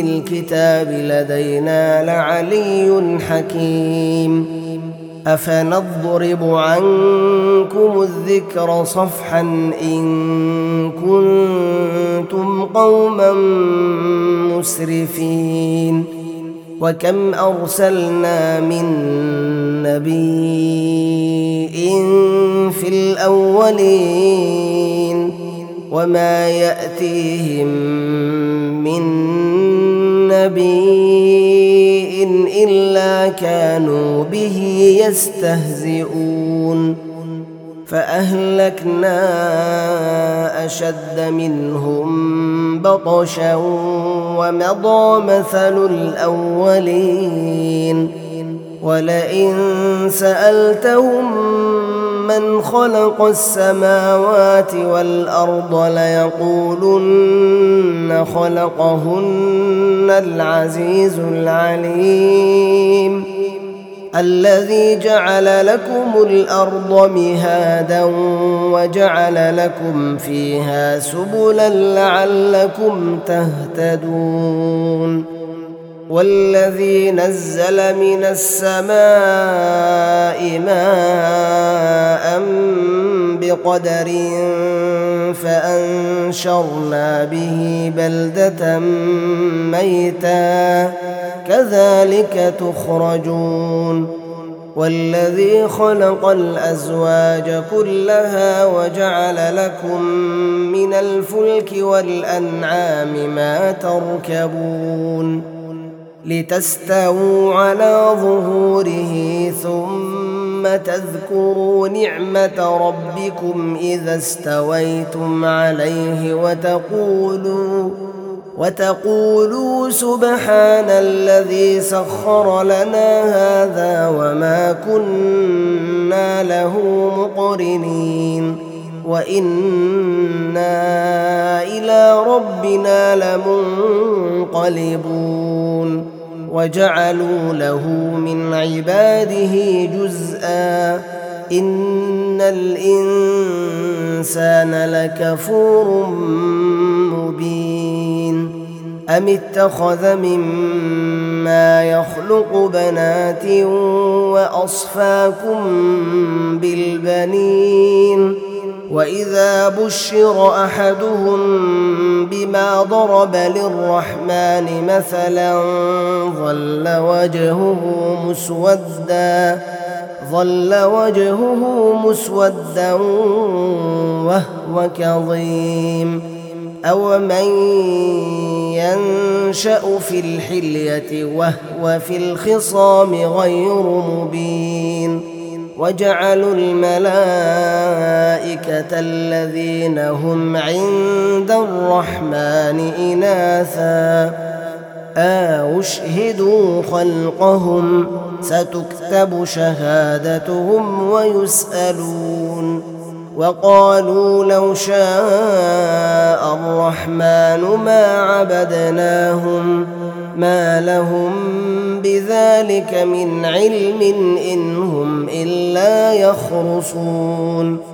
الكتاب لدينا لعلي حكيم. أفنضرب عنكم الذكر صفحا إن كنتم قوما مسرفين. وكم أرسلنا من نبي في الأولين وما ياتيهم من نبي إلا كانوا به يستهزئون فأهلكنا أشد منهم بطشا ومضى مثل الأولين ولئن سألتهم من خلق السماوات والأرض ليقولن خلقهن العزيز العليم. الذي جعل لكم الأرض مهادا وجعل لكم فيها سبلا لعلكم تهتدون. والذي نزل من السماء ماء بقدر فأنشرنا به بلدة ميتا. كذلك تخرجون. والذي خلق الأزواج كلها وجعل لكم من الفلك والأنعام ما تركبون. لتستووا على ظهوره ثم تذكروا نعمة ربكم إذا استويتم عليه وتقولوا وتقولوا سبحان الذي سخر لنا هذا وما كنا له مقرنين وإنا إلى ربنا لمنقلبون وجعلوا له من عباده جزءا إن الإنسان لكفور مبين أم اتخذ مما يخلق بنات وأصفاكم بالبنين واذا بشر احدهم بما ضرب للرحمن مثلا ظل وجهه مسودا ظل وجهه مسودا وهو كظيم أومن ينشأ في الحلية وهو في الخصام غير مبين وجعلوا الذين هم عند الرحمن إناثا. أشهدوا خلقهم. ستكتب شهادتهم ويسألون. وقالوا لو شاء الرحمن ما عبدناهم ما لهم بذلك من علم إن هم إلا يخرصون.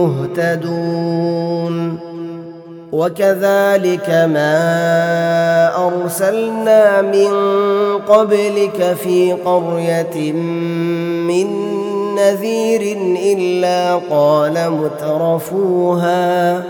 مهتدون وكذلك ما أرسلنا من قبلك في قرية من نذير إلا قال مترفوها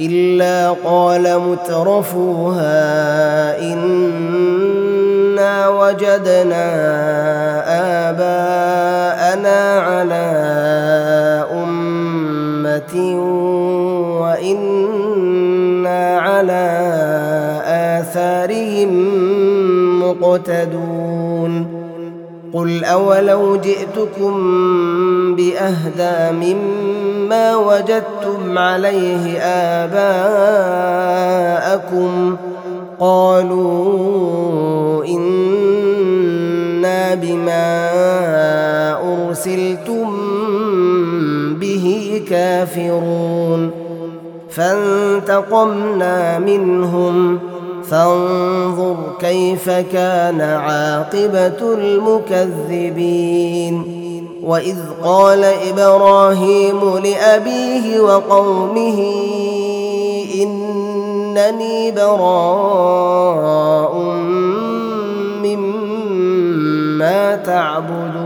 إلا قال مترفوها إنا وجدنا آباءنا على أمة آثارهم مقتدون قل أولو جئتكم بأهدى مما وجدتم عليه آباءكم قالوا إنا بما أرسلتم به كافرون فانتقمنا منهم. فانظر كيف كان عاقبة المكذبين. وإذ قال إبراهيم لأبيه وقومه إنني براء مما تعبدون.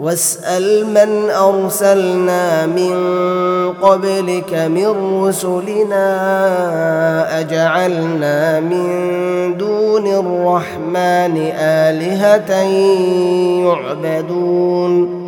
واسأل من أرسلنا من قبلك من رسلنا أجعلنا من دون الرحمن آلهة يعبدون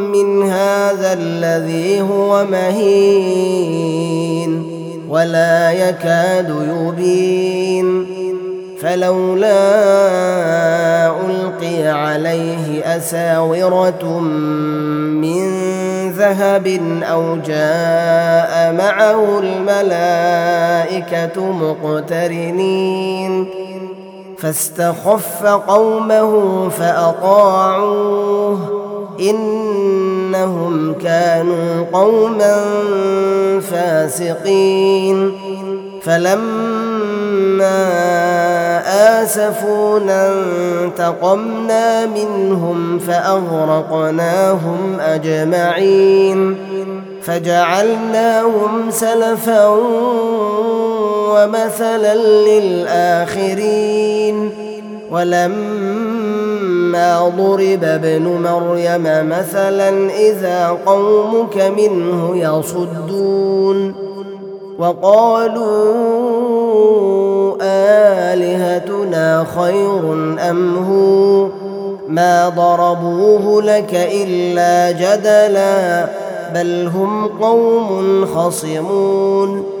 من هذا الذي هو مهين ولا يكاد يبين فلولا ألقي عليه أساورة من ذهب أو جاء معه الملائكة مقترنين فاستخف قومه فأطاعوه إنهم كانوا قوما فاسقين. فلما آسفونا انتقمنا منهم فأغرقناهم أجمعين. فجعلناهم سلفا ومثلا للآخرين. ولما ضرب ابن مريم مثلا إذا قومك منه يصدون وقالوا آلهتنا خير أم هو؟ ما ضربوه لك إلا جدلا بل هم قوم خصمون.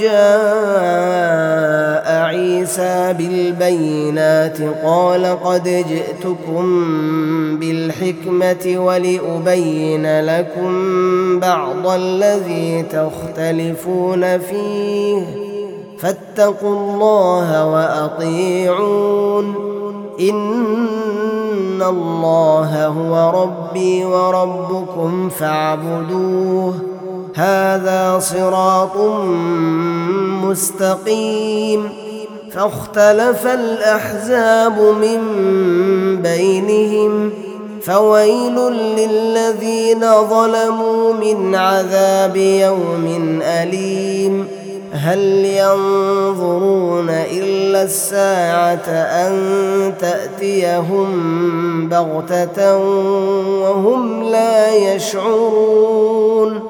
جاء عيسى بالبينات قال قد جئتكم بالحكمة ولأبين لكم بعض الذي تختلفون فيه فاتقوا الله وأطيعون إن الله هو ربي وربكم فاعبدوه هذا صراط مستقيم. فاختلف الأحزاب من بينهم فويل للذين ظلموا من عذاب يوم أليم. هل ينظرون إلا الساعة أن تأتيهم بغتة وهم لا يشعرون؟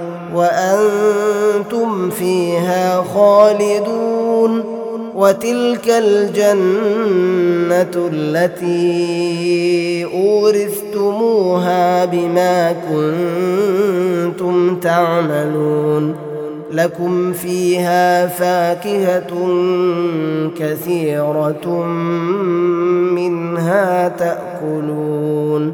وأنتم فيها خالدون وتلك الجنة التي أورثتموها بما كنتم تعملون لكم فيها فاكهة كثيرة منها تأكلون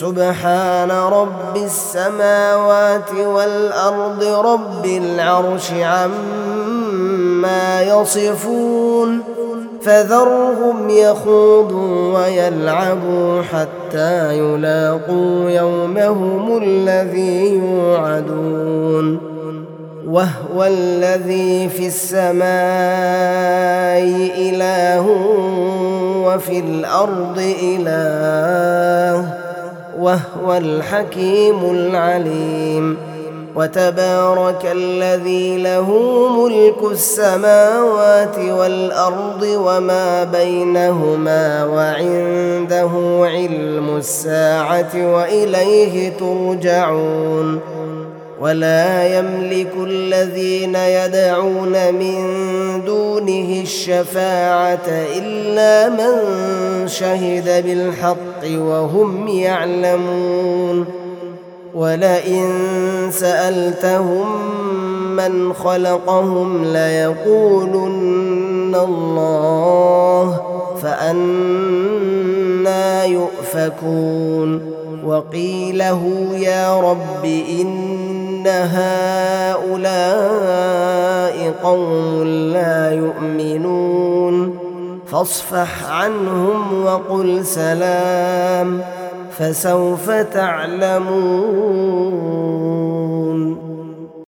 سبحان رب السماوات والأرض رب العرش عما يصفون فذرهم يخوضوا ويلعبوا حتى يلاقوا يومهم الذي يوعدون وهو الذي في السماء إله وفي الأرض إله وهو الحكيم العليم. وتبارك الذي له ملك السماوات والأرض وما بينهما وعنده علم الساعة وإليه ترجعون. ولا يملك الذين يدعون من دونه الشفاعة إلا من شهد بالحق وهم يعلمون ولئن سألتهم من خلقهم ليقولن الله فأنا يؤفكون وقيله يا رب ان هؤلاء قوم لا يؤمنون فاصفح عنهم وقل سلام فسوف تعلمون